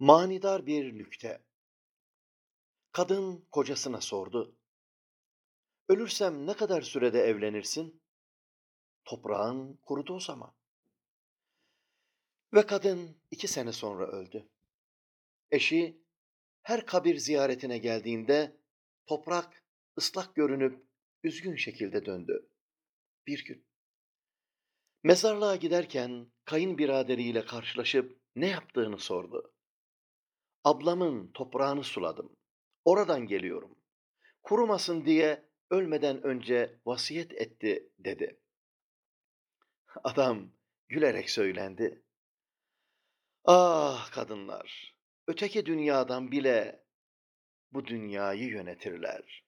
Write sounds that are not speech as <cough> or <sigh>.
Manidar bir nükte. Kadın kocasına sordu. Ölürsem ne kadar sürede evlenirsin? Toprağın kurudu o zaman. Ve kadın iki sene sonra öldü. Eşi her kabir ziyaretine geldiğinde toprak ıslak görünüp üzgün şekilde döndü. Bir gün. Mezarlığa giderken kayınbiraderiyle karşılaşıp ne yaptığını sordu. Ablamın toprağını suladım. Oradan geliyorum. Kurumasın diye ölmeden önce vasiyet etti dedi. <laughs> Adam gülerek söylendi. Ah kadınlar, öteki dünyadan bile bu dünyayı yönetirler.